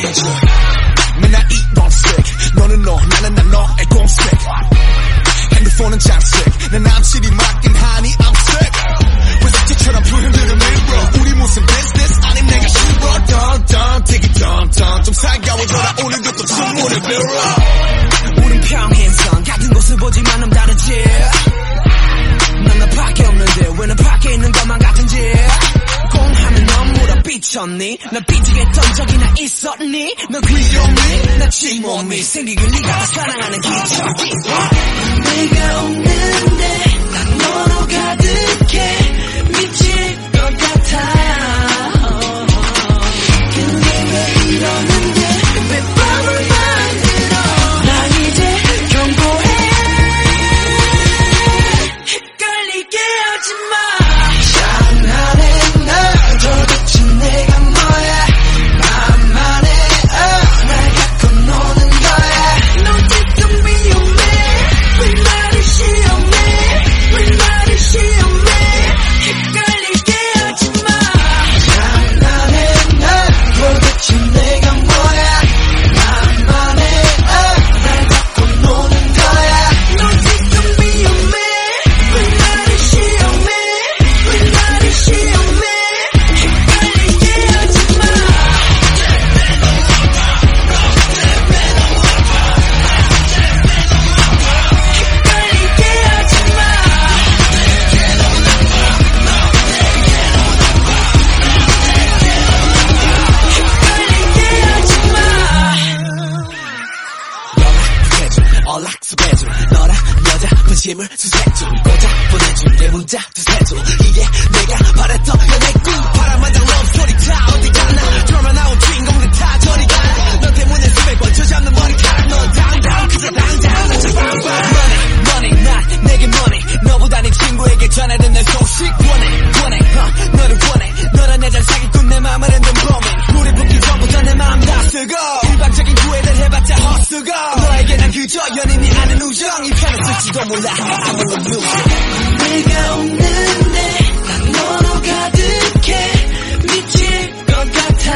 danger 맨날 이넌 스택 너는 너 나는 난 너의 공스택 핸드폰은 잡색 내 남친이 맡긴 한이 I'm sick. 왜 삭제처럼 불흔드는 밀로 우리 무슨 business? 아니 내가 싫어. 덤덤 되게 덤덤 좀 살가워져라. 오늘도 또 춤을 빌어. 없니? 나 삐지겠던 적이나 있었니? 너 그리움이 나 침몸이 생기길 네가 사랑하는 기적이 진심을 수세주 고작 보내준 내 문자 두세주 이게 내가 바랬던 연애 꿈 바람만 몰라. I love you 네가 없는데 난 너로 가득해. 미칠 것 같아.